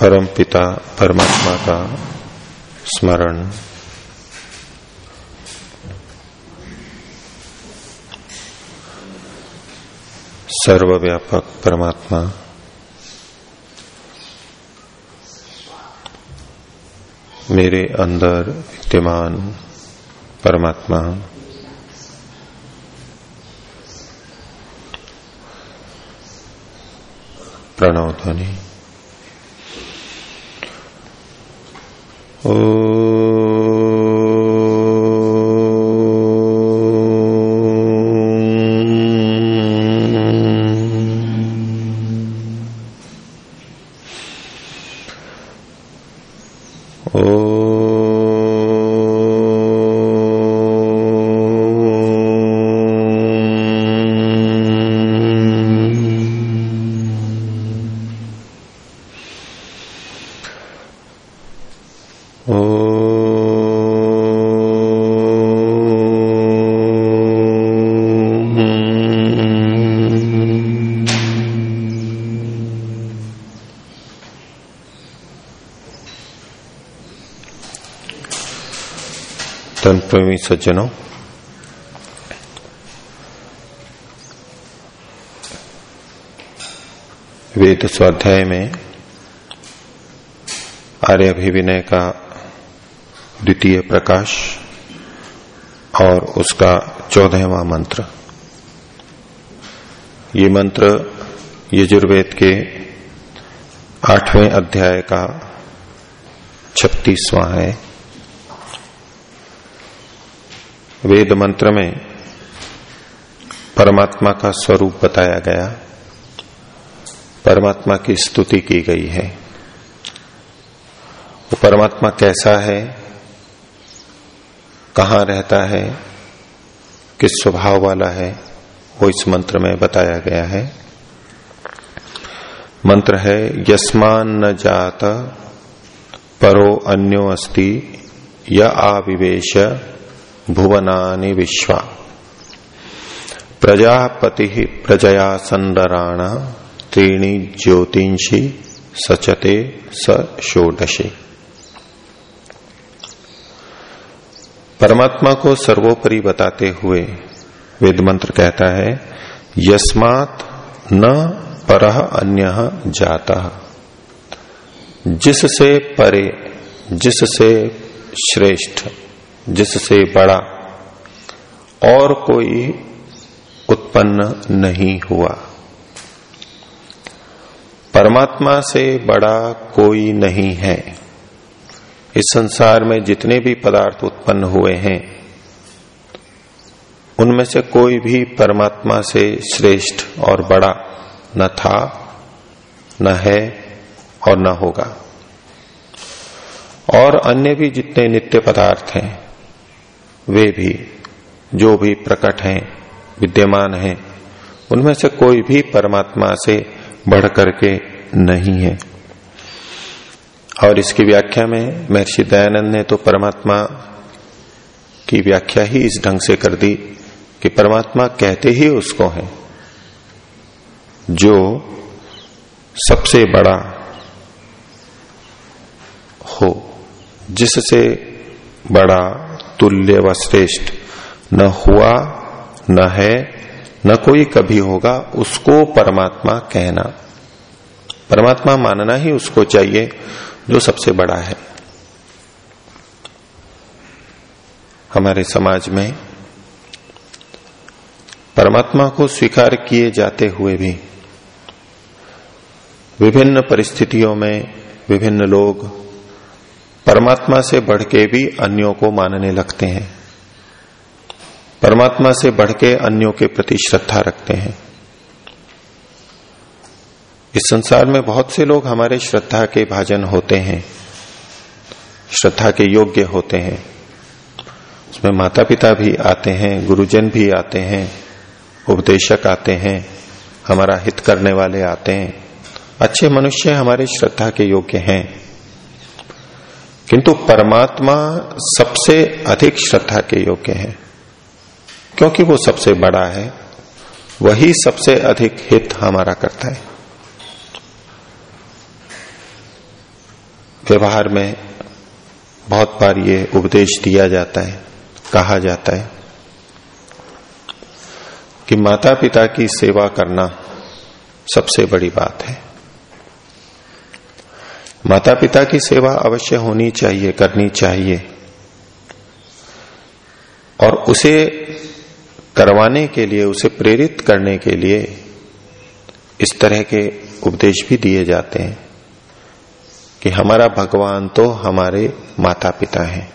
परम पिता परमात्मा का स्मरण। सर्वव्यापक परमात्मा। मेरे अंदर विद्यमान परमात्मा। प्रणव ध्वनि। Oh. प्रेमी सज्जनों वेद स्वाध्याय में आर्य का द्वितीय प्रकाश और उसका चौदहवा मंत्र। ये मंत्र यजुर्वेद के आठवें अध्याय का छत्तीसवां है। वेद मंत्र में परमात्मा का स्वरूप बताया गया। परमात्मा की स्तुति की गई है। वो परमात्मा कैसा है? कहाँ रहता है? किस स्वभाव वाला है? वो इस मंत्र में बताया गया है। मंत्र है, यस्मान न जात, परो अन्यो अस्ति, य आविवेश भुवनानि विश्वा। प्रजापति प्रजया संडराण त्रीणी ज्योतिषी, सचते स षोडशी। परमात्मा को सर्वोपरि बताते हुए वेद मंत्र कहता है, यस्मात न पर अन्य जाता। जिससे परे, जिससे श्रेष्ठ। जिससे बड़ा और कोई उत्पन्न नहीं हुआ। परमात्मा से बड़ा कोई नहीं है। इस संसार में जितने भी पदार्थ उत्पन्न हुए हैं, उनमें से कोई भी परमात्मा से श्रेष्ठ और बड़ा न था, न है और न होगा। और अन्य भी जितने नित्य पदार्थ हैं वे भी, जो भी प्रकट हैं, विद्यमान हैं, उनमें से कोई भी परमात्मा से बढ़ करके नहीं है। और इसकी व्याख्या में महर्षि दयानंद ने तो परमात्मा की व्याख्या ही इस ढंग से कर दी कि परमात्मा कहते ही उसको है, जो सबसे बड़ा हो, जिससे बड़ा तुल्य व श्रेष्ठ न हुआ, न है, न कोई कभी होगा, उसको परमात्मा कहना। परमात्मा मानना ही उसको चाहिए, जो सबसे बड़ा है। हमारे समाज में परमात्मा को स्वीकार किए जाते हुए भी विभिन्न परिस्थितियों में विभिन्न लोग परमात्मा से बढ़ के भी अन्यों को मानने लगते हैं। परमात्मा से बढ़ के अन्यों के प्रति श्रद्धा रखते हैं। इस संसार में बहुत से लोग हमारे श्रद्धा के भाजन होते हैं, श्रद्धा के योग्य होते हैं। उसमें माता पिता भी आते हैं, गुरुजन भी आते हैं, उपदेशक आते हैं, हमारा हित करने वाले आते हैं। अच्छे मनुष्य हमारे श्रद्धा के योग्य हैं। किंतु परमात्मा सबसे अधिक श्रद्धा के योग्य है। क्योंकि वो सबसे बड़ा है, वही सबसे अधिक हित हमारा करता है। व्यवहार में बहुत बार ये उपदेश दिया जाता है, कहा जाता है कि माता पिता की सेवा करना सबसे बड़ी बात है। माता पिता की सेवा अवश्य होनी चाहिए, करनी चाहिए। और उसे करवाने के लिए, उसे प्रेरित करने के लिए इस तरह के उपदेश भी दिए जाते हैं कि हमारा भगवान तो हमारे माता पिता हैं।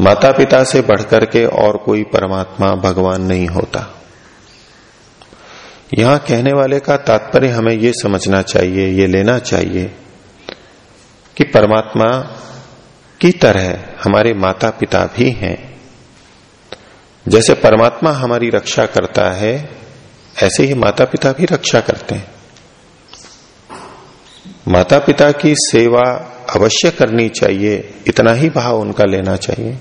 माता पिता से बढ़कर के और कोई परमात्मा भगवान नहीं होता। यहाँ कहने वाले का तात्पर्य हमें ये समझना चाहिए, ये लेना चाहिए कि परमात्मा की तरह हमारे माता पिता भी हैं। जैसे परमात्मा हमारी रक्षा करता है, ऐसे ही माता पिता भी रक्षा करते हैं। माता पिता की सेवा अवश्य करनी चाहिए, इतना ही भाव उनका लेना चाहिए।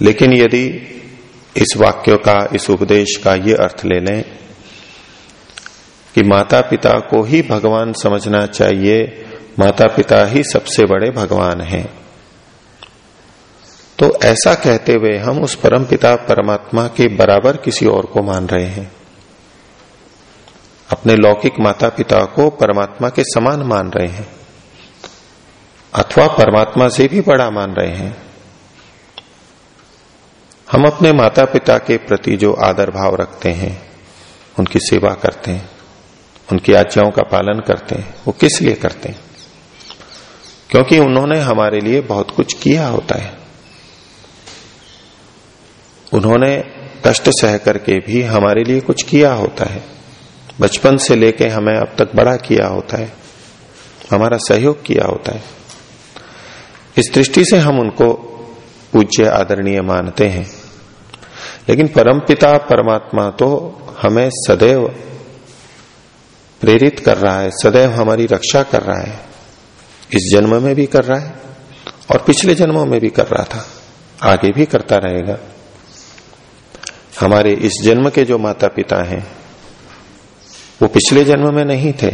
लेकिन यदि इस वाक्य का, इस उपदेश का ये अर्थ ले लें कि माता पिता को ही भगवान समझना चाहिए। माता पिता ही सबसे बड़े भगवान हैं। तो ऐसा कहते हुए हम उस परम पिता परमात्मा के बराबर किसी और को मान रहे हैं। अपने लौकिक माता पिता को परमात्मा के समान मान रहे हैं। अथवा परमात्मा से भी बड़ा मान रहे हैं। हम अपने माता पिता के प्रति जो आदर भाव रखते हैं, उनकी सेवा करते हैं, उनकी आज्ञाओं का पालन करते हैं, वो किस लिए करते हैं? क्योंकि उन्होंने हमारे लिए बहुत कुछ किया होता है। उन्होंने कष्ट सह करके भी हमारे लिए कुछ किया होता है। बचपन से लेके हमें अब तक बड़ा किया होता है। हमारा सहयोग किया होता है। इस दृष्टि से हम उनको पूज्य, आदरणीय मानते हैं। लेकिन परमपिता, परमात्मा तो हमें सदैव प्रेरित कर रहा है, सदैव हमारी रक्षा कर रहा है। इस जन्म में भी कर रहा है और पिछले जन्मों में भी कर रहा था। आगे भी करता रहेगा। हमारे इस जन्म के जो माता पिता हैं, वो पिछले जन्म में नहीं थे।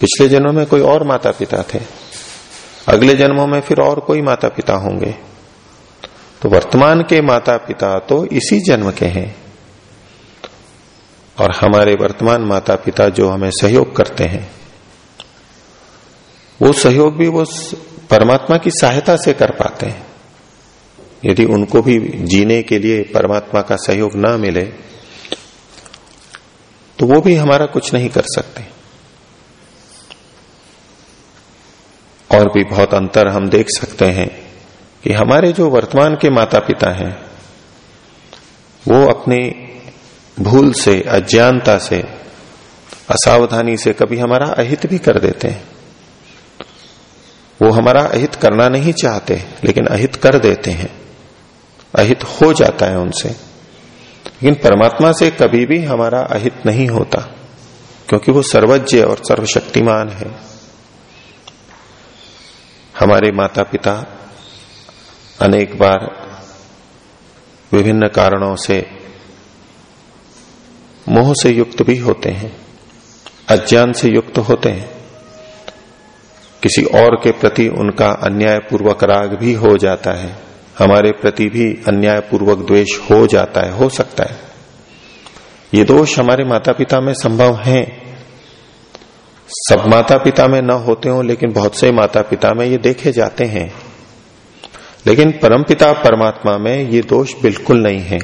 पिछले जन्म में कोई और माता पिता थे। अगले जन्मों में फिर और कोई माता पिता होंगे। तो वर्तमान के माता पिता तो इसी जन्म के हैं। और हमारे वर्तमान माता पिता जो हमें सहयोग करते हैं, वो सहयोग भी वो परमात्मा की सहायता से कर पाते हैं। यदि उनको भी जीने के लिए परमात्मा का सहयोग ना मिले तो वो भी हमारा कुछ नहीं कर सकते। और भी बहुत अंतर हम देख सकते हैं। कि हमारे जो वर्तमान के माता पिता हैं, वो अपनी भूल से, अज्ञानता से, असावधानी से कभी हमारा अहित भी कर देते हैं। वो हमारा अहित करना नहीं चाहते, लेकिन अहित कर देते हैं। अहित हो जाता है उनसे। लेकिन परमात्मा से कभी भी हमारा अहित नहीं होता, क्योंकि वो सर्वज्ञ और सर्वशक्तिमान है। हमारे माता पिता अनेक बार विभिन्न कारणों से मोह से युक्त भी होते हैं, अज्ञान से युक्त होते हैं। किसी और के प्रति उनका अन्यायपूर्वक राग भी हो जाता है, हमारे प्रति भी अन्यायपूर्वक द्वेष हो जाता है, हो सकता है। ये दोष हमारे माता पिता में संभव हैं। सब माता पिता में न होते हो, लेकिन बहुत से माता पिता में ये देखे जाते हैं। लेकिन परमपिता परमात्मा में ये दोष बिल्कुल नहीं है।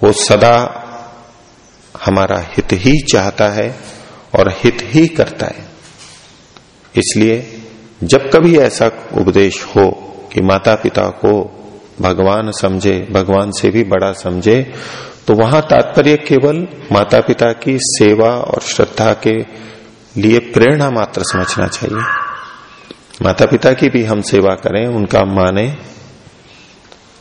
वो सदा हमारा हित ही चाहता है और हित ही करता है। इसलिए जब कभी ऐसा उपदेश हो कि माता पिता को भगवान समझे, भगवान से भी बड़ा समझे तो वहाँ तात्पर्य केवल माता पिता की सेवा और श्रद्धा के लिए प्रेरणा मात्र समझना चाहिए। माता पिता की भी हम सेवा करें, उनका माने।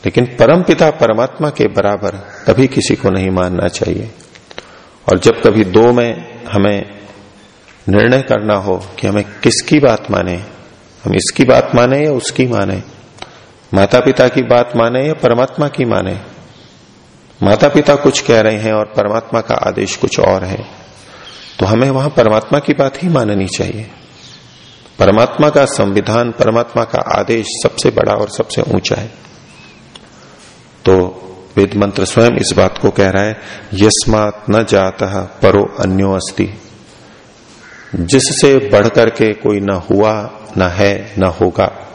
लेकिन परम पिता परमात्मा के बराबर कभी किसी को नहीं मानना चाहिए। और जब कभी दो में हमें निर्णय करना हो कि हमें किसकी बात माने, हम इसकी बात माने या उसकी माने माता पिता की बात माने या परमात्मा की माने माता पिता कुछ कह रहे हैं और परमात्मा का आदेश कुछ और है तो हमें वहाँ परमात्मा की बात ही माननी चाहिए। परमात्मा का संविधान, परमात्मा का आदेश सबसे बड़ा और सबसे ऊँचा है। तो वेद मंत्र स्वयं इस बात को कह रहा है, यस्मात न जाता परो अन्यो अस्ति। जिससे बढ़कर के कोई न हुआ, न है, न होगा,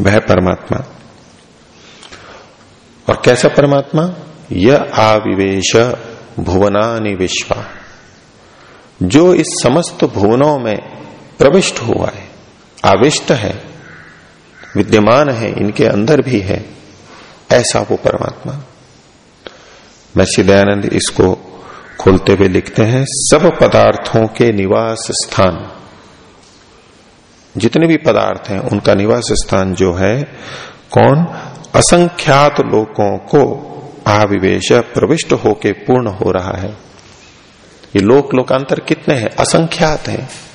वह परमात्मा। और कैसा परमात्मा? यह आविवेश भुवनानि विश्वा। जो इस समस्त भुवनों में प्रविष्ट हुआ है, आविष्ट है, विद्यमान है, इनके अंदर भी है, ऐसा वो परमात्मा। महर्षि दयानंद इसको खोलते हुए लिखते हैं, सब पदार्थों के निवास स्थान। जितने भी पदार्थ हैं, उनका निवास स्थान जो है, कौन? असंख्यात लोगों को आविवेश प्रविष्ट होके पूर्ण हो रहा है। ये लोक लोकांतर कितने हैं? असंख्यात हैं।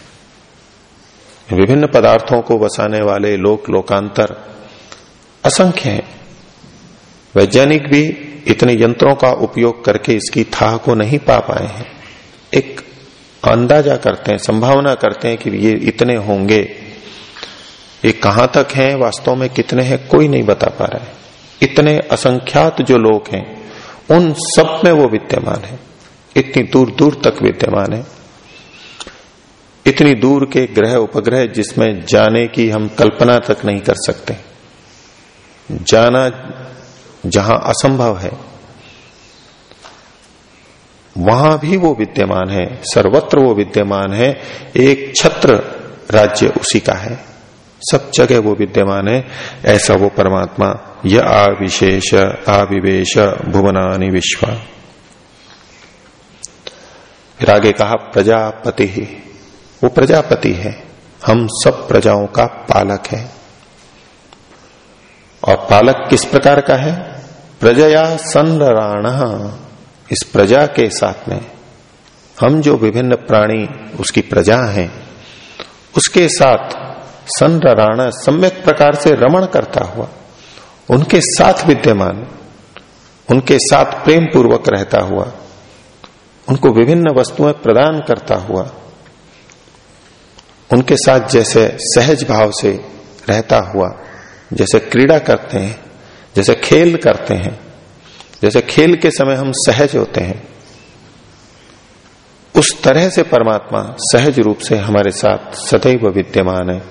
विभिन्न पदार्थों को बसाने वाले लोक लोकांतर असंख्य हैं। वैज्ञानिक भी इतने यंत्रों का उपयोग करके इसकी था को नहीं पा पाए हैं। एक अंदाज़ा करते हैं, संभावना करते हैं कि ये इतने होंगे। ये कहाँ तक हैं, वास्तव में कितने हैं, कोई नहीं बता पा रहा है। इतने असंख्यात जो लोग हैं, उन सब में वो विद्यमान है। इतनी दूर दूर तक विद्यमान है। इतनी दूर के ग्रह उपग्रह जिसमें जाने की हम कल्पना तक नहीं कर सकते। जाना जहाँ असंभव है, वहाँ भी वो विद्यमान है, सर्वत्र वो विद्यमान है, एक छत्र राज्य उसी का है। सब जगह वो विद्यमान है, ऐसा वो परमात्मा यह आविशेष, आविवेश, भुवनानि विश्वा। फिर आगे कहा, प्रजापति। ही वो प्रजापति है। हम सब प्रजाओं का पालक है। और पालक किस प्रकार का है? प्रजया संराण इस प्रजा के साथ में। हम जो विभिन्न प्राणी उसकी प्रजा हैं, उसके साथ संराण सम्यक प्रकार से रमण करता हुआ, उनके साथ विद्यमान, उनके साथ प्रेम पूर्वक रहता हुआ, उनको विभिन्न वस्तुएँ प्रदान करता हुआ उनके साथ जैसे सहज भाव से रहता हुआ, जैसे क्रीड़ा करते हैं, जैसे खेल करते हैं, जैसे खेल के समय हम सहज होते हैं, उस तरह से परमात्मा सहज रूप से हमारे साथ सदैव विद्यमान है।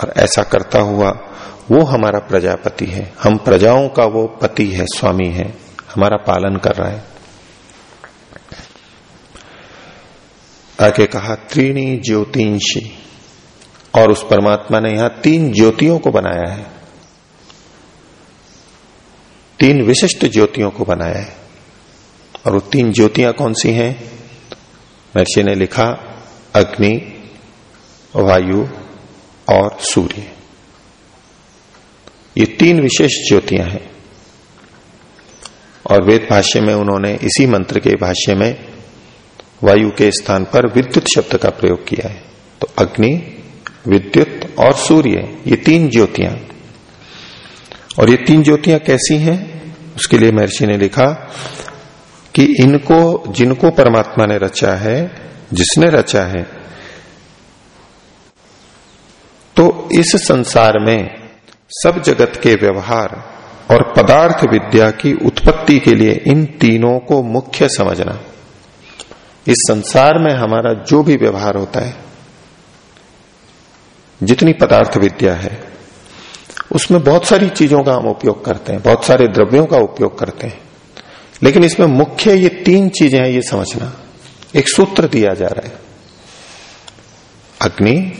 और ऐसा करता हुआ वो हमारा प्रजापति है। हम प्रजाओं का वो पति है, स्वामी है, हमारा पालन कर रहा है। आगे कहा, त्रीणी ज्योतिषी। और उस परमात्मा ने यहाँ तीन ज्योतियों को बनाया है। तीन विशिष्ट ज्योतियों को बनाया है। और वो तीन ज्योतियाँ कौन सी हैं? महर्षि ने लिखा, अग्नि, वायु और सूर्य। ये तीन विशेष ज्योतियाँ हैं। और वेद भाष्य में उन्होंने इसी मंत्र के भाष्य में वायु के स्थान पर विद्युत शब्द का प्रयोग किया है। तो अग्नि, विद्युत और सूर्य, ये तीन ज्योतियाँ। और ये तीन ज्योतियाँ कैसी हैं? उसके लिए महर्षि ने लिखा कि इनको, जिनको परमात्मा ने रचा है, जिसने रचा है तो इस संसार में सब जगत के व्यवहार और पदार्थ विद्या की उत्पत्ति के लिए इन तीनों को मुख्य समझना। इस संसार में हमारा जो भी व्यवहार होता है, जितनी पदार्थ विद्या है, उसमें बहुत सारी चीज़ों का हम उपयोग करते हैं, बहुत सारे द्रव्यों का उपयोग करते हैं। लेकिन इसमें मुख्य ये तीन चीज़ें हैं, ये समझना। एक सूत्र दिया जा रहा है। अग्नि,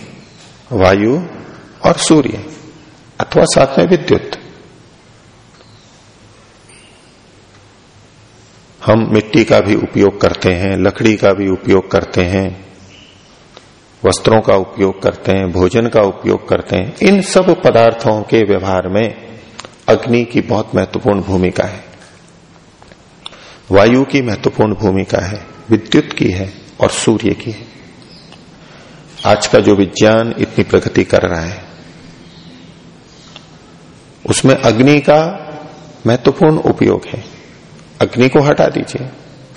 वायु और सूर्य, अथवा साथ में विद्युत। हम मिट्टी का भी उपयोग करते हैं, लकड़ी का भी उपयोग करते हैं, वस्त्रों का उपयोग करते हैं, भोजन का उपयोग करते हैं। इन सब पदार्थों के व्यवहार में अग्नि की बहुत महत्वपूर्ण भूमिका है। वायु की महत्वपूर्ण भूमिका है, विद्युत की है और सूर्य की है। आज का जो विज्ञान इतनी प्रगति कर रहा है, उसमें अग्नि का महत्वपूर्ण उपयोग है। अग्नि को हटा दीजिए,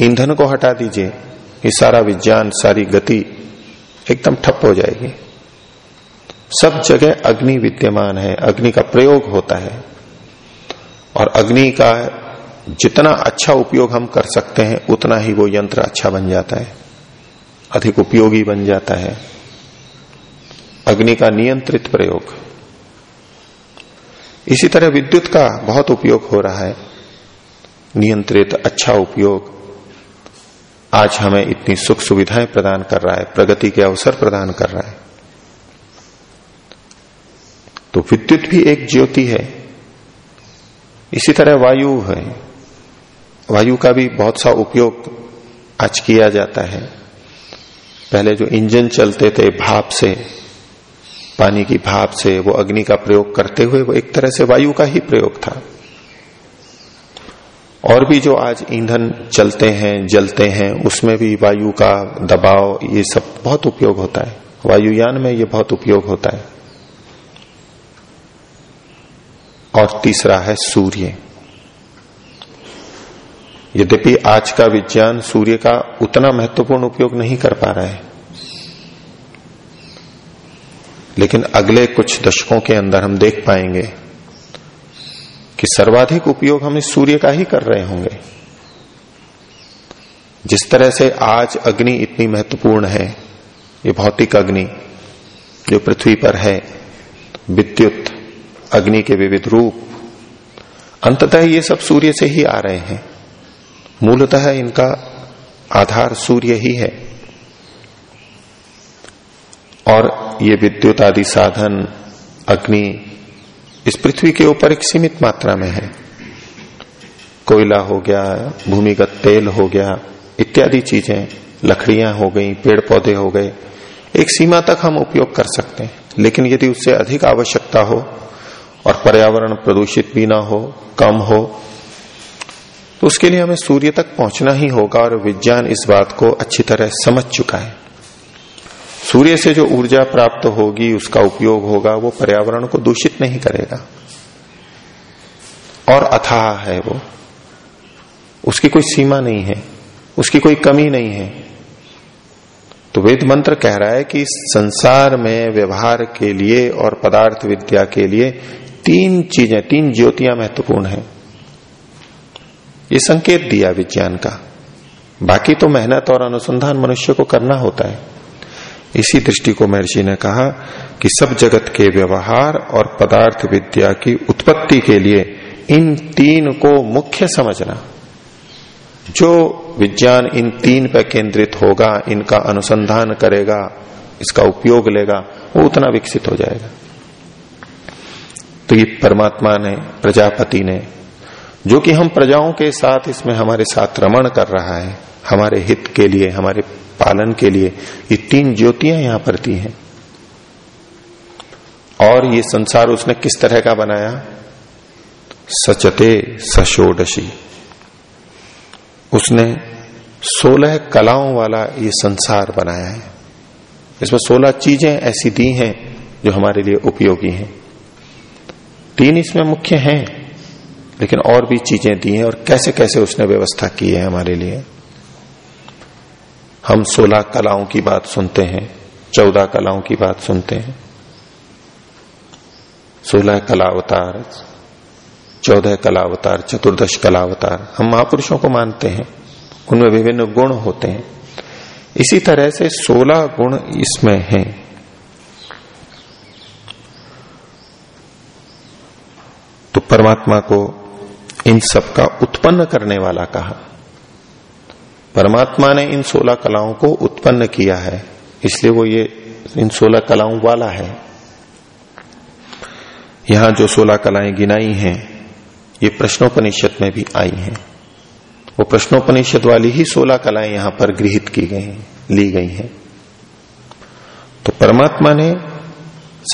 ईंधन को हटा दीजिए, ये सारा विज्ञान, सारी गति एकदम ठप हो जाएगी। सब जगह अग्नि विद्यमान है, अग्नि का प्रयोग होता है। और अग्नि का जितना अच्छा उपयोग हम कर सकते हैं, उतना ही वो यंत्र अच्छा बन जाता है, अधिक उपयोगी बन जाता है। अग्नि का नियंत्रित प्रयोग। इसी तरह विद्युत का बहुत उपयोग हो रहा है। नियंत्रित अच्छा उपयोग। आज हमें इतनी सुख सुविधाएँ प्रदान कर रहा है, प्रगति के अवसर प्रदान कर रहा है। तो विद्युत भी एक ज्योति है। इसी तरह वायु है। वायु का भी बहुत सा उपयोग आज किया जाता है। पहले जो इंजन चलते थे भाप से, पानी की भाप से, वो अग्नि का प्रयोग करते हुए वो एक तरह से वायु का ही प्रयोग था। और भी जो आज ईंधन चलते हैं, जलते हैं, उसमें भी वायु का दबाव, ये सब बहुत उपयोग होता है। वायुयान में ये बहुत उपयोग होता है। और तीसरा है सूर्य। यद्यपि आज का विज्ञान सूर्य का उतना महत्वपूर्ण उपयोग नहीं कर पा रहा है, लेकिन अगले कुछ दशकों के अंदर हम देख पाएँगे कि सर्वाधिक उपयोग हम इस सूर्य का ही कर रहे होंगे। जिस तरह से आज अग्नि इतनी महत्वपूर्ण है, ये भौतिक अग्नि जो पृथ्वी पर है, विद्युत अग्नि के विविध रूप, अंततः ये सब सूर्य से ही आ रहे हैं। मूलतः है इनका आधार सूर्य ही है। और ये विद्युत आदि साधन, अग्नि इस पृथ्वी के ऊपर एक सीमित मात्रा में है। कोयला हो गया, भूमिगत तेल हो गया, इत्यादि चीज़ें, लकड़ियाँ हो गई पेड़ पौधे हो गए, एक सीमा तक हम उपयोग कर सकते हैं। लेकिन यदि उससे अधिक आवश्यकता हो और पर्यावरण प्रदूषित भी ना हो, कम हो तो उसके लिए हमें सूर्य तक पहुँचना ही होगा और विज्ञान इस बात को अच्छी तरह समझ चुका है। सूर्य से जो ऊर्जा प्राप्त होगी, उसका उपयोग होगा, वो पर्यावरण को दूषित नहीं करेगा। और अथाह है वो। उसकी कोई सीमा नहीं है, उसकी कोई कमी नहीं है। तो वेद मंत्र कह रहा है कि संसार में व्यवहार के लिए और पदार्थ विद्या के लिए तीन चीज़ें, तीन ज्योतियाँ महत्वपूर्ण है। ये संकेत दिया विज्ञान का। बाकी तो मेहनत और अनुसंधान मनुष्य को करना होता है। इसी दृष्टि को महर्षि ने कहा कि सब जगत के व्यवहार और पदार्थ विद्या की उत्पत्ति के लिए इन तीन को मुख्य समझना। जो विज्ञान इन तीन पर केंद्रित होगा, इनका अनुसंधान करेगा, इसका उपयोग लेगा, वो उतना विकसित हो जाएगा। तो ये परमात्मा ने, प्रजापति ने, जो कि हम प्रजाओं के साथ इसमें हमारे साथ रमण कर रहा है हमारे हित के लिए, हमारे पालन के लिए, ये तीन ज्योतियाँ यहाँ पर दी हैं। और ये संसार उसने किस तरह का बनाया? सचते सशोडशी। उसने सोलह कलाओं वाला ये संसार बनाया है। इसमें सोलह चीज़ें ऐसी दी हैं जो हमारे लिए उपयोगी हैं। तीन इसमें मुख्य हैं, लेकिन और भी चीज़ें दी हैं और कैसे कैसे उसने व्यवस्था की है हमारे लिए? हम सोलह कलाओं की बात सुनते हैं, चौदह कलाओं की बात सुनते हैं। सोलह कलावतार, चौदह कलावतार, चतुर्दश कलावतार, हम महापुरुषों को मानते हैं। उनमें विभिन्न गुण होते हैं। इसी तरह से सोलह गुण इसमें हैं। तो परमात्मा को इन सब का उत्पन्न करने वाला कहा। परमात्मा ने इन सोलह कलाओं को उत्पन्न किया है, इसलिए वो ये, इन सोलह कलाओं वाला है। यहाँ जो सोलह कलाएँ गिनाई हैं, ये प्रश्नोपनिषद में भी आई हैं। वो प्रश्नोपनिषद वाली ही सोलह कलाएँ यहाँ पर गृहित की गई ली गई हैं। तो परमात्मा ने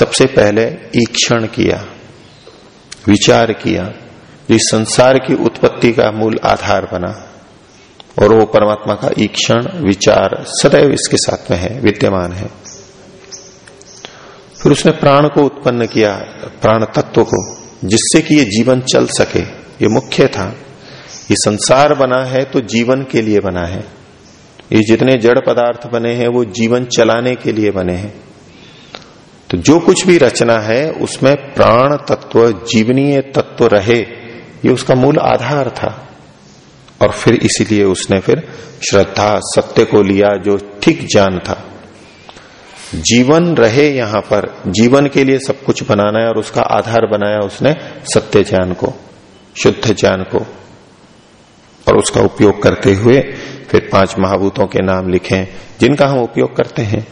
सबसे पहले ईक्षण किया, विचार किया इस संसार की उत्पत्ति का मूल आधार बना। और वो परमात्मा का ईक्षण विचार सदैव इसके साथ में है, विद्यमान है। फिर उसने प्राण को उत्पन्न किया, प्राण तत्व को, जिससे कि ये जीवन चल सके, ये मुख्य था। ये संसार बना है तो जीवन के लिए बना है। ये जितने जड़ पदार्थ बने हैं, वो जीवन चलाने के लिए बने हैं। तो जो कुछ भी रचना है, उसमें प्राण तत्व, जीवनीय तत्व रहे, ये उसका मूल आधार था। और फिर इसीलिए उसने फिर श्रद्धा, सत्य को लिया जो ठीक ज्ञान था। जीवन रहे यहाँ पर, जीवन के लिए सब कुछ बनाना है और उसका आधार बनाया उसने सत्य ज्ञान को, शुद्ध ज्ञान को। और उसका उपयोग करते हुए फिर पाँच महाभूतों के नाम लिखे, जिनका हम उपयोग करते हैं।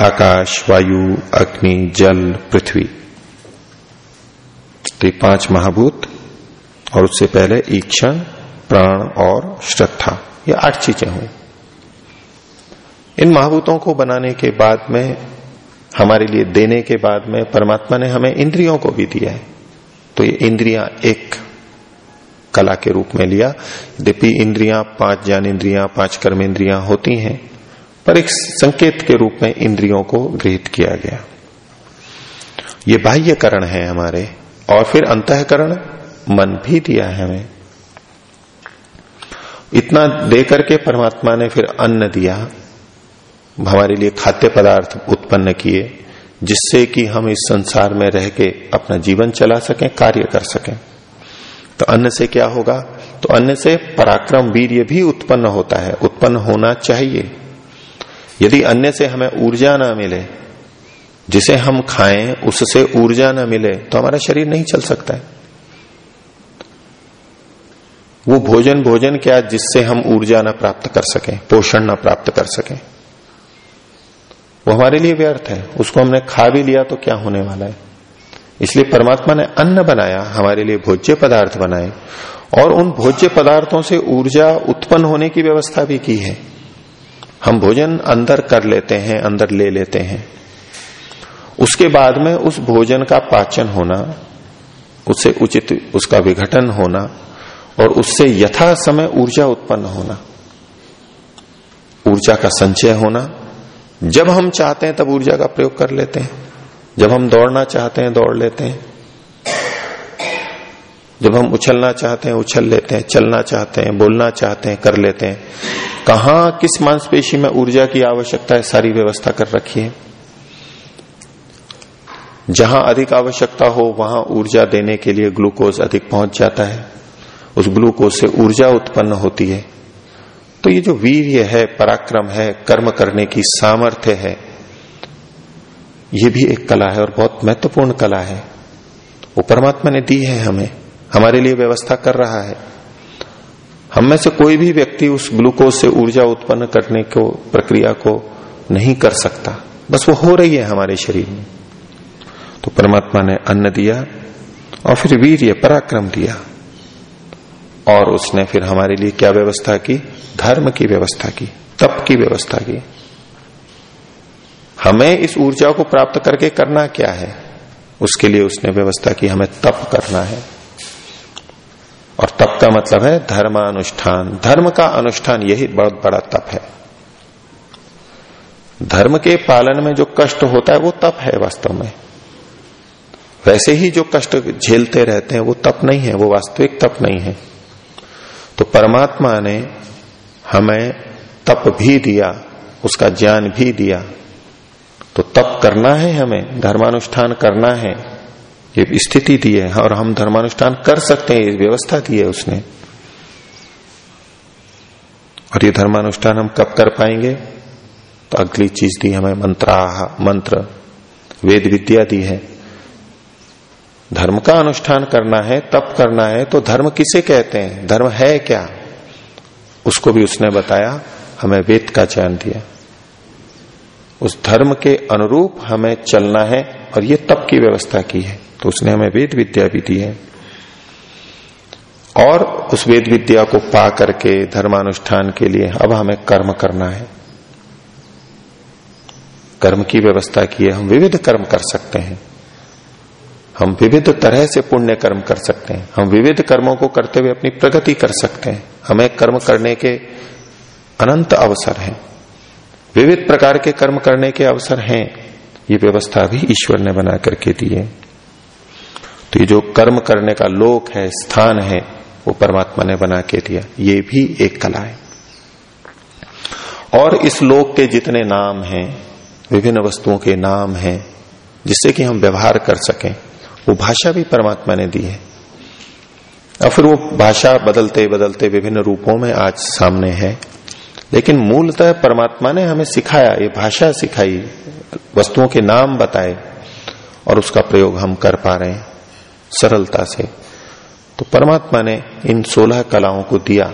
आकाश, वायु, अग्नि, जल, पृथ्वी। तो पाँच महाभूत, और उससे पहले ईक्षण प्राण और श्रद्धा, ये आठ चीज़ें हुई। इन महाभूतों को बनाने के बाद में, हमारे लिए देने के बाद में, परमात्मा ने हमें इंद्रियों को भी दिया है। तो ये इंद्रियाँ एक कला के रूप में लिया। यद्यपि इंद्रियाँ, पाँच ज्ञान इंद्रियाँ, पाँच कर्म इंद्रियाँ होती हैं, पर एक संकेत के रूप में इंद्रियों को गृहित किया गया। ये बाह्यकरण है हमारे, और फिर अंतकरण, मन भी दिया है हमें। इतना दे करके परमात्मा ने फिर अन्न दिया। हमारे लिए खाद्य पदार्थ उत्पन्न किए, जिससे कि हम इस संसार में रह के अपना जीवन चला सकें, कार्य कर सकें। तो अन्न से क्या होगा? तो अन्न से पराक्रम वीर्य भी उत्पन्न होता है, उत्पन्न होना चाहिए। यदि अन्य से हमें ऊर्जा ना मिले, जिसे हम खाएँ, उससे ऊर्जा ना मिले तो हमारा शरीर नहीं चल सकता है। वो भोजन भोजन क्या जिससे हम ऊर्जा ना प्राप्त कर सकें, पोषण ना प्राप्त कर सकें? वो हमारे लिए व्यर्थ है। उसको हमने खा भी लिया तो क्या होने वाला है? इसलिए परमात्मा ने अन्न बनाया, हमारे लिए भोज्य पदार्थ बनाए और उन भोज्य पदार्थों से ऊर्जा उत्पन्न होने की व्यवस्था भी की है। हम भोजन अंदर कर लेते हैं, अंदर ले लेते हैं। उसके बाद में उस भोजन का पाचन होना, उससे उचित, उसका विघटन होना और उससे यथा समय ऊर्जा उत्पन्न होना। ऊर्जा का संचय होना। जब हम चाहते हैं तब ऊर्जा का प्रयोग कर लेते हैं। जब हम दौड़ना चाहते हैं, दौड़ लेते हैं। जब हम उछलना चाहते हैं, उछल लेते हैं, चलना चाहते हैं, बोलना चाहते हैं, कर लेते हैं। कहा, किस मांसपेशी में ऊर्जा की आवश्यकता है, सारी व्यवस्था कर रखी है। जहाँ अधिक आवश्यकता हो, वहाँ ऊर्जा देने के लिए ग्लूकोज अधिक पहुँच जाता है। उस ग्लूकोज से ऊर्जा उत्पन्न होती है। तो ये जो वीर्य है, पराक्रम है, कर्म करने की सामर्थ्य है, ये भी एक कला है और बहुत महत्वपूर्ण कला है। वो परमात्मा ने दी है हमें, हमारे लिए व्यवस्था कर रहा है। हम में से कोई भी व्यक्ति उस ग्लूकोज से ऊर्जा उत्पन्न करने को, प्रक्रिया को नहीं कर सकता। बस वो हो रही है हमारे शरीर में। तो परमात्मा ने अन्न दिया और फिर वीर्य, पराक्रम दिया। और उसने फिर हमारे लिए क्या व्यवस्था की? धर्म की व्यवस्था की, तप की व्यवस्था की। हमें इस ऊर्जा को प्राप्त करके करना क्या है? उसके लिए उसने व्यवस्था की, हमें तप करना है। और तप का मतलब है धर्मानुष्ठान। धर्म का अनुष्ठान यही बहुत बड़ा तप है। धर्म के पालन में जो कष्ट होता है, वो तप है वास्तव में। वैसे ही जो कष्ट झेलते रहते हैं, वो तप नहीं है, वो वास्तविक तप नहीं है। तो परमात्मा ने हमें तप भी दिया, उसका ज्ञान भी दिया। तो तप करना है हमें, धर्मानुष्ठान करना है। ये स्थिति दी है, और हम धर्मानुष्ठान कर सकते हैं, ये व्यवस्था दी है उसने। और ये धर्मानुष्ठान हम कब कर पाएँगे? तो अगली चीज़ दी हमें मंत्रा मंत्र। वेद विद्या दी है। धर्म का अनुष्ठान करना है, तप करना है तो धर्म किसे कहते हैं? धर्म है क्या? उसको भी उसने बताया, हमें वेद का चयन दिया। उस धर्म के अनुरूप हमें चलना है और ये तप की व्यवस्था की है। तो उसने हमें वेद विद्या भी दी है। और उस वेद विद्या को पा करके धर्मानुष्ठान के लिए अब हमें कर्म करना है। कर्म की व्यवस्था की है। हम विविध कर्म कर सकते हैं। हम विविध तरह से पुण्य कर्म कर सकते हैं। हम विविध कर्मों को करते हुए अपनी प्रगति कर सकते हैं। हमें कर्म करने के अनंत अवसर हैं। विविध प्रकार के कर्म करने के अवसर हैं। ये व्यवस्था भी ईश्वर ने बना करके दी है। तो ये जो कर्म करने का लोक है, स्थान है, वो परमात्मा ने बना के दिया। ये भी एक कला है। और इस लोक के जितने नाम हैं, विभिन्न वस्तुओं के नाम हैं, जिससे कि हम व्यवहार कर सकें। वो भाषा भी परमात्मा ने दी है। और फिर वो भाषा बदलते बदलते विभिन्न रूपों में आज सामने है। लेकिन मूलतः परमात्मा ने हमें सिखाया, ये भाषा सिखाई, वस्तुओं के नाम बताए, और उसका प्रयोग हम कर पा रहे हैं सरलता से। तो परमात्मा ने इन सोलह कलाओं को दिया।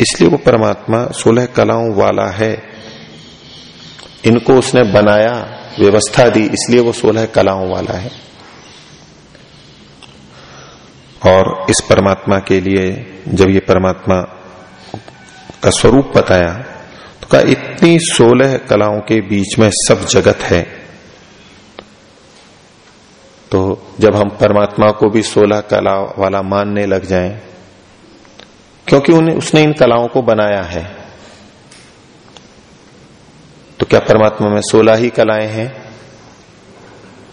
इसलिए वो परमात्मा सोलह कलाओं वाला है। इनको उसने बनाया, व्यवस्था दी, इसलिए वो सोलह कलाओं वाला है। और इस परमात्मा के लिए जब ये परमात्मा का स्वरूप बताया तो कहा, इतनी सोलह कलाओं के बीच में सब जगत है। तो जब हम परमात्मा को भी सोलह कला वाला मानने लग जाएँ, क्योंकि उन्हें, उसने इन कलाओं को बनाया है तो क्या परमात्मा में सोलह ही कलाएँ हैं?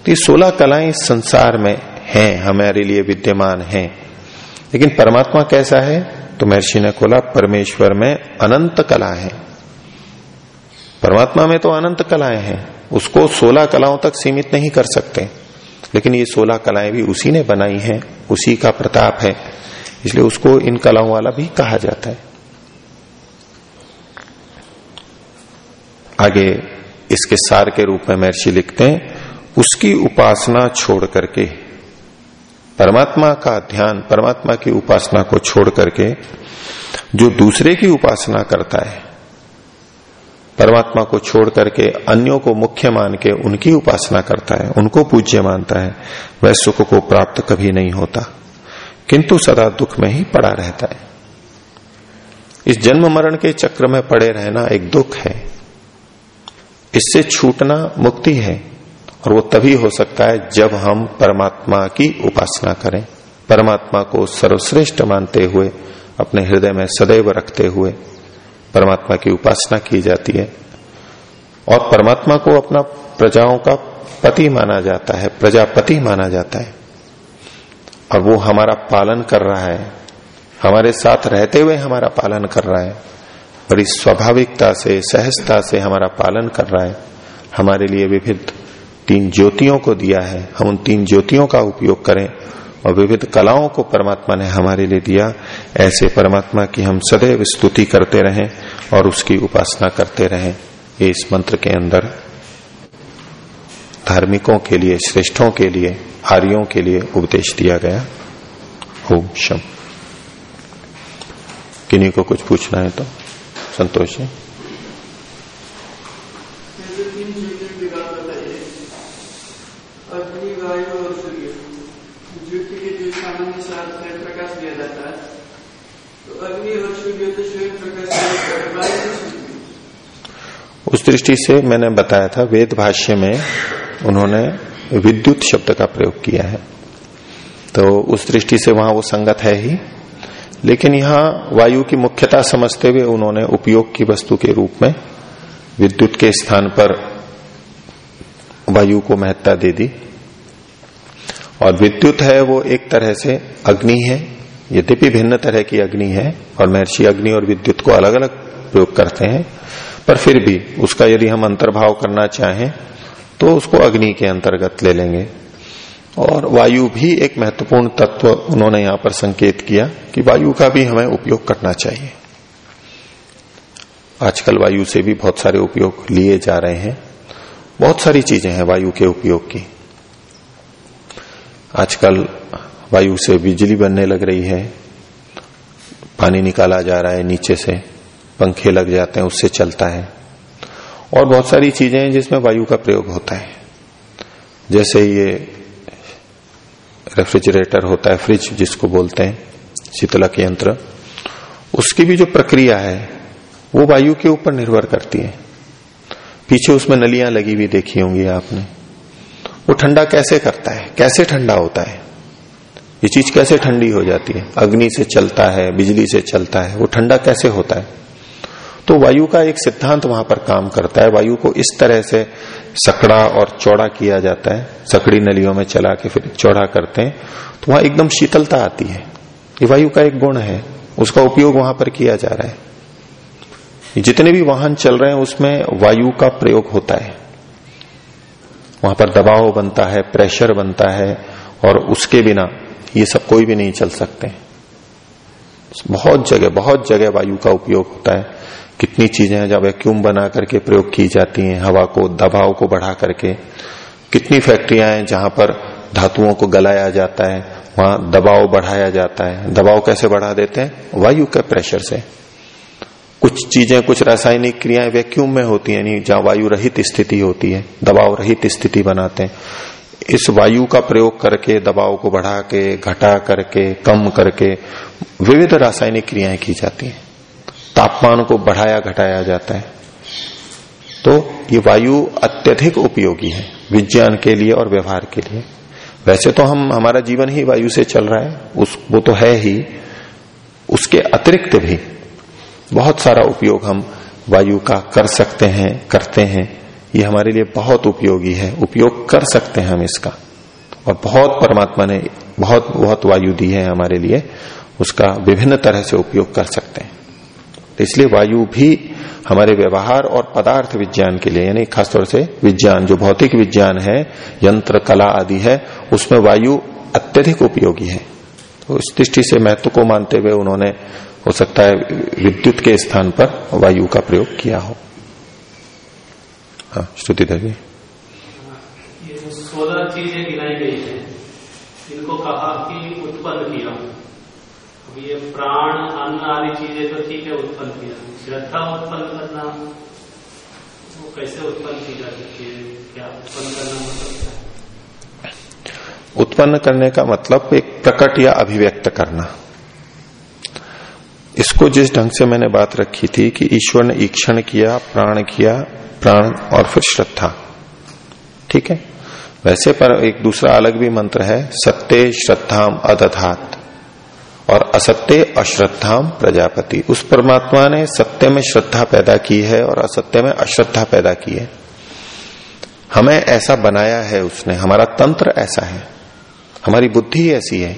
तो ये सोलह कलाएँ इस संसार में हैं, हमारे लिए विद्यमान हैं। लेकिन परमात्मा कैसा है? तो महर्षि ने खोला, परमेश्वर में अनंत कला है। परमात्मा में तो अनंत कलाएँ हैं। उसको सोलह कलाओं तक सीमित नहीं कर सकते। लेकिन ये सोलह कलाएँ भी उसी ने बनाई हैं, उसी का प्रताप है। इसलिए उसको इन कलाओं वाला भी कहा जाता है। आगे इसके सार के रूप में महर्षि लिखते हैं, उसकी उपासना छोड़ करके परमात्मा का ध्यान, परमात्मा की उपासना को छोड़ करके जो दूसरे की उपासना करता है, परमात्मा को छोड़ करके अन्यों को मुख्य मान के उनकी उपासना करता है, उनको पूज्य मानता है, वह सुख को प्राप्त कभी नहीं होता, किंतु सदा दुख में ही पड़ा रहता है। इस जन्म मरण के चक्र में पड़े रहना एक दुख है। इससे छूटना मुक्ति है। और वो तभी हो सकता है जब हम परमात्मा की उपासना करें। परमात्मा को सर्वश्रेष्ठ मानते हुए, अपने हृदय में सदैव रखते हुए परमात्मा की उपासना की जाती है। और परमात्मा को अपना प्रजाओं का पति माना जाता है, प्रजापति माना जाता है। और वो हमारा पालन कर रहा है, हमारे साथ रहते हुए हमारा पालन कर रहा है, बड़ी स्वाभाविकता से, सहजता से हमारा पालन कर रहा है, हमारे लिए विविध तीन ज्योतियों को दिया है। हम उन तीन ज्योतियों का उपयोग करें और विविध कलाओं को परमात्मा ने हमारे लिए दिया। ऐसे परमात्मा की हम सदैव स्तुति करते रहें और उसकी उपासना करते रहें। ये इस मंत्र के अंदर धार्मिकों के लिए, श्रेष्ठों के लिए, आर्यों के लिए उपदेश दिया गया। ओम शम किन्हीं को कुछ पूछना है तो? संतोष है दृष्टि से मैंने बताया था, वेद भाष्य में उन्होंने विद्युत शब्द का प्रयोग किया है। तो उस दृष्टि से वहाँ वो संगत है ही। लेकिन यहाँ वायु की मुख्यता समझते हुए उन्होंने उपयोग की वस्तु के रूप में विद्युत के स्थान पर वायु को महत्ता दे दी। और विद्युत है वो एक तरह से अग्नि है। यद्यपि भिन्न तरह की अग्नि है, और महर्षि अग्नि और विद्युत को अलग अलग प्रयोग करते हैं। पर फिर भी उसका यदि हम अंतर्भाव करना चाहें तो उसको अग्नि के अंतर्गत ले लेंगे। और वायु भी एक महत्वपूर्ण तत्व उन्होंने यहाँ पर संकेत किया कि वायु का भी हमें उपयोग करना चाहिए। आजकल वायु से भी बहुत सारे उपयोग लिए जा रहे हैं। बहुत सारी चीज़ें हैं वायु के उपयोग की। आजकल वायु से बिजली बनने लग रही है। पानी निकाला जा रहा है नीचे से। पंखे लग जाते हैं, उससे चलता है। और बहुत सारी चीज़ें हैं जिसमें वायु का प्रयोग होता है। जैसे ये रेफ्रिजरेटर होता है, फ्रिज जिसको बोलते हैं शीतलक यंत्र, उसकी भी जो प्रक्रिया है, वो वायु के ऊपर निर्भर करती है। पीछे उसमें नलियाँ लगी हुई देखी होंगी आपने। वो ठंडा कैसे करता है? कैसे ठंडा होता है? ये चीज़ कैसे ठंडी हो जाती है? अग्नि से चलता है, बिजली से चलता है, वो ठंडा कैसे होता है? तो वायु का एक सिद्धांत वहाँ पर काम करता है। वायु को इस तरह से सकड़ा और चौड़ा किया जाता है। सकड़ी नलियों में चला के फिर चौड़ा करते हैं। तो वहाँ एकदम शीतलता आती है। ये वायु का एक गुण है। उसका उपयोग वहाँ पर किया जा रहा है। जितने भी वाहन चल रहे हैं, उसमें वायु का प्रयोग होता है। वहाँ पर दबाव बनता है, प्रेशर बनता है, और उसके बिना ये सब कोई भी नहीं चल सकते। बहुत जगह बहुत जगह वायु का उपयोग होता है। कितनी चीज़ें हैं जब वैक्यूम बना करके प्रयोग की जाती हैं, हवा को, दबाव को बढ़ा करके। कितनी फैक्ट्रियाँ हैं जहाँ पर धातुओं को गलाया जाता है, वहाँ दबाव बढ़ाया जाता है। दबाव कैसे बढ़ा देते हैं? वायु के प्रेशर से। कुछ चीज़ें, कुछ रासायनिक क्रियाएँ वैक्यूम में होती है नहीं जहाँ वायु रहित स्थिति होती है, दबाव रहित स्थिति बनाते हैं। इस वायु का प्रयोग करके, दबाव को बढ़ा के, घटा करके, कम करके विविध रासायनिक क्रियाएँ की जाती हैं। तापमान को बढ़ाया, घटाया जाता है। तो ये वायु अत्यधिक उपयोगी है, विज्ञान के लिए और व्यवहार के लिए। वैसे तो हम, हमारा जीवन ही वायु से चल रहा है, उस, वो तो है ही। उसके अतिरिक्त भी बहुत सारा उपयोग हम वायु का कर सकते हैं, करते हैं। ये हमारे लिए बहुत उपयोगी है, उपयोग कर सकते हैं हम इसका। और बहुत परमात्मा ने बहुत बहुत वायु दी है हमारे लिए, उसका विभिन्न तरह से उपयोग कर सकते हैं। तो इसलिए वायु भी हमारे व्यवहार और पदार्थ विज्ञान के लिए, यानी खासतौर से विज्ञान, जो भौतिक विज्ञान है, यंत्र, कला आदि है, उसमें वायु अत्यधिक उपयोगी है। तो इस दृष्टि से महत्व को मानते हुए उन्होंने, हो सकता है, विद्युत के स्थान पर वायु का प्रयोग किया हो। हाँ ये जो सोलह चीज़ें गिनाई गई है, इनको कहा कि उत्पन्न किया। ये प्राण, अन्न आदि चीज़ें तो ठीक है उत्पन्न किया श्रद्धा उत्पन्न करना, वो कैसे उत्पन्न की जा सकती है? क्या उत्पन्न करना मतलब? उत्पन्न करने का मतलब एक प्रकट या अभिव्यक्त करना। इसको जिस ढंग से मैंने बात रखी थी कि ईश्वर ने ईक्षण किया, प्राण किया, प्राण और फिर श्रद्धा। ठीक है? वैसे पर एक दूसरा अलग भी मंत्र है सत्य श्रद्धाम अदधात। और असत्य अश्रद्धाम प्रजापति। उस परमात्मा ने सत्य में श्रद्धा पैदा की है और असत्य में अश्रद्धा पैदा की है। हमें ऐसा बनाया है उसने। हमारा तंत्र ऐसा है। हमारी बुद्धि ऐसी है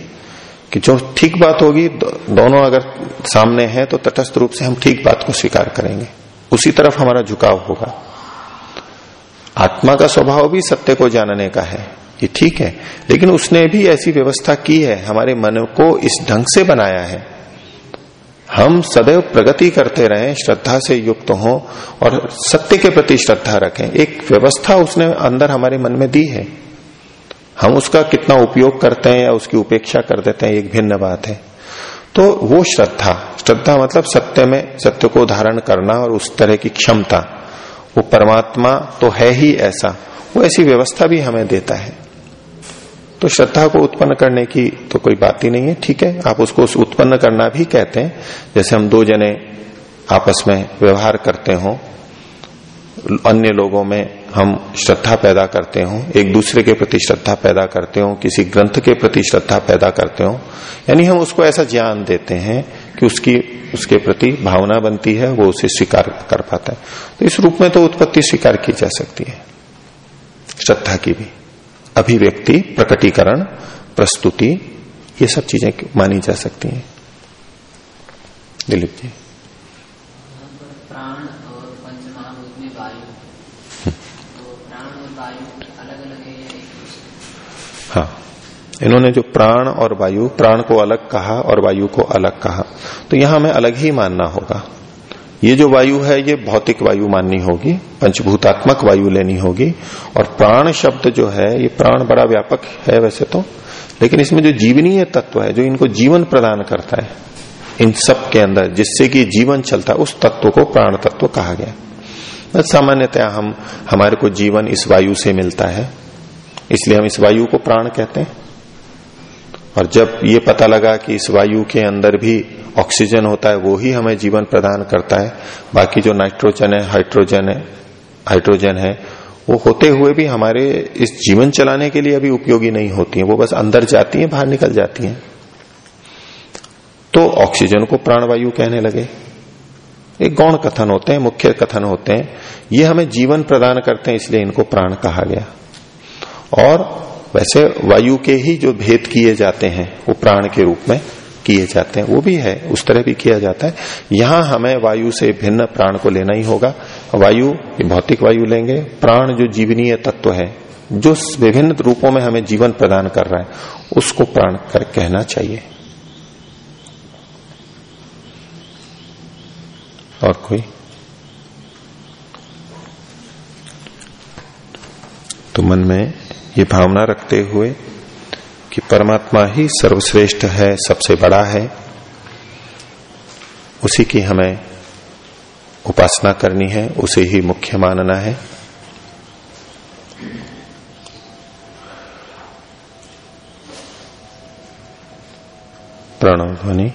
कि जो ठीक बात होगी दोनों अगर सामने है तो तटस्थ रूप से हम ठीक बात को स्वीकार करेंगे। उसी तरफ़ हमारा झुकाव होगा। आत्मा का स्वभाव भी सत्य को जानने का है। ये ठीक है। लेकिन उसने भी ऐसी व्यवस्था की है। हमारे मन को इस ढंग से बनाया है। हम सदैव प्रगति करते रहें, श्रद्धा से युक्त हो और सत्य के प्रति श्रद्धा रखें। एक व्यवस्था उसने अंदर हमारे मन में दी है। हम उसका कितना उपयोग करते हैं या उसकी उपेक्षा कर देते हैं, एक भिन्न बात है। तो वो श्रद्धा श्रद्धा मतलब सत्य में, सत्य को धारण करना और उस तरह की क्षमता। वो परमात्मा तो है ही ऐसा। वो ऐसी व्यवस्था भी हमें देता है। तो श्रद्धा को उत्पन्न करने की तो कोई बात ही नहीं है, ठीक है? आप उसको उत्पन्न करना भी कहते हैं। जैसे हम दो जने आपस में व्यवहार करते हो, अन्य लोगों में हम श्रद्धा पैदा करते हो, एक दूसरे के प्रति श्रद्धा पैदा करते हो, किसी ग्रंथ के प्रति श्रद्धा पैदा करते हो, यानी हम उसको ऐसा ज्ञान देते हैं कि उसकी, उसके प्रति भावना बनती है, वो उसे स्वीकार कर पाता है। तो इस रूप में तो उत्पत्ति स्वीकार की जा सकती है, श्रद्धा की भी। अभिव्यक्ति प्रकटीकरण प्रस्तुति ये सब चीज़ें मानी जा सकती हैं। दिलीप जी। प्राण और पंचमहाभूत में वायु। तो है हाँ। इन्होंने जो प्राण और वायु प्राण को अलग कहा और वायु को अलग कहा तो यहाँ हमें अलग ही मानना होगा। ये जो वायु है, ये भौतिक वायु माननी होगी, पंचभूतात्मक वायु लेनी होगी, और प्राण शब्द जो है, ये प्राण बड़ा व्यापक है वैसे तो लेकिन इसमें जो जीवनीय तत्व है, जो इनको जीवन प्रदान करता है, इन सब के अंदर, जिससे कि जीवन चलता है, उस तत्व को प्राण तत्व कहा गया। सामान्यतया हम, हमारे को जीवन इस वायु से मिलता है, इसलिए हम इस वायु को प्राण कहते हैं। और जब ये पता लगा कि इस वायु के अंदर भी ऑक्सीजन होता है, वो ही हमें जीवन प्रदान करता है। बाकी जो नाइट्रोजन है, हाइड्रोजन है हाइड्रोजन है, वो होते हुए भी हमारे इस जीवन चलाने के लिए अभी उपयोगी नहीं होती है। वो बस अंदर जाती है, बाहर निकल जाती है। तो ऑक्सीजन को प्राणवायु कहने लगे। एक गौण कथन होते हैं, मुख्य कथन होते हैं। ये हमें जीवन प्रदान करते हैं, इसलिए इनको प्राण कहा गया। और वैसे वायु के ही जो भेद किए जाते हैं, वो प्राण के रूप में किए जाते हैं, वो भी है, उस तरह भी किया जाता है। यहाँ हमें वायु से भिन्न प्राण को लेना ही होगा। वायु भौतिक वायु लेंगे, प्राण जो जीवनीय तत्व है, जो विभिन्न रूपों में हमें जीवन प्रदान कर रहा है, उसको प्राण कर कहना चाहिए। और कोई? तो मन में ये भावना रखते हुए कि परमात्मा ही सर्वश्रेष्ठ है, सबसे बड़ा है। उसी की हमें उपासना करनी है, उसे ही मुख्य मानना है। प्रणव ध्वनि।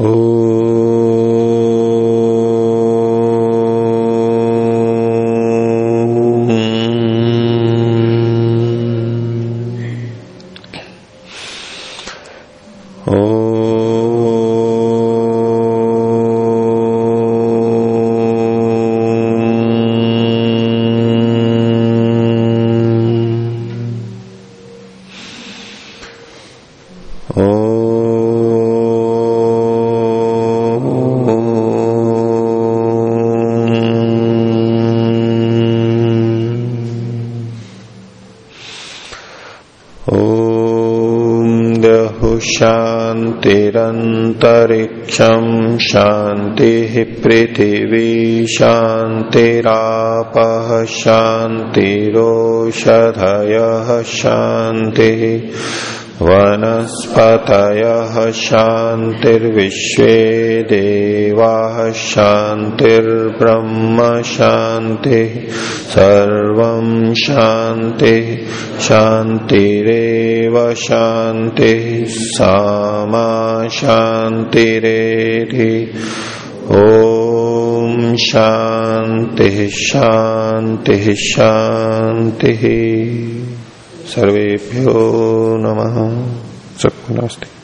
ओ शांतिरंतरिक्षम शांति पृथिवी शांतिराप शांतिरोषधय शांति वनस्पतयः शान्तिर्विश्वे देवाः शान्तिर्ब्रह्म शान्तिः सर्वं शान्तिः शान्तिरेव शान्तिः सामा शान्तिरेधि ॐ शान्तिः शान्तिः शान्तिः। सर्वेभ्यो नमः। नमस्ते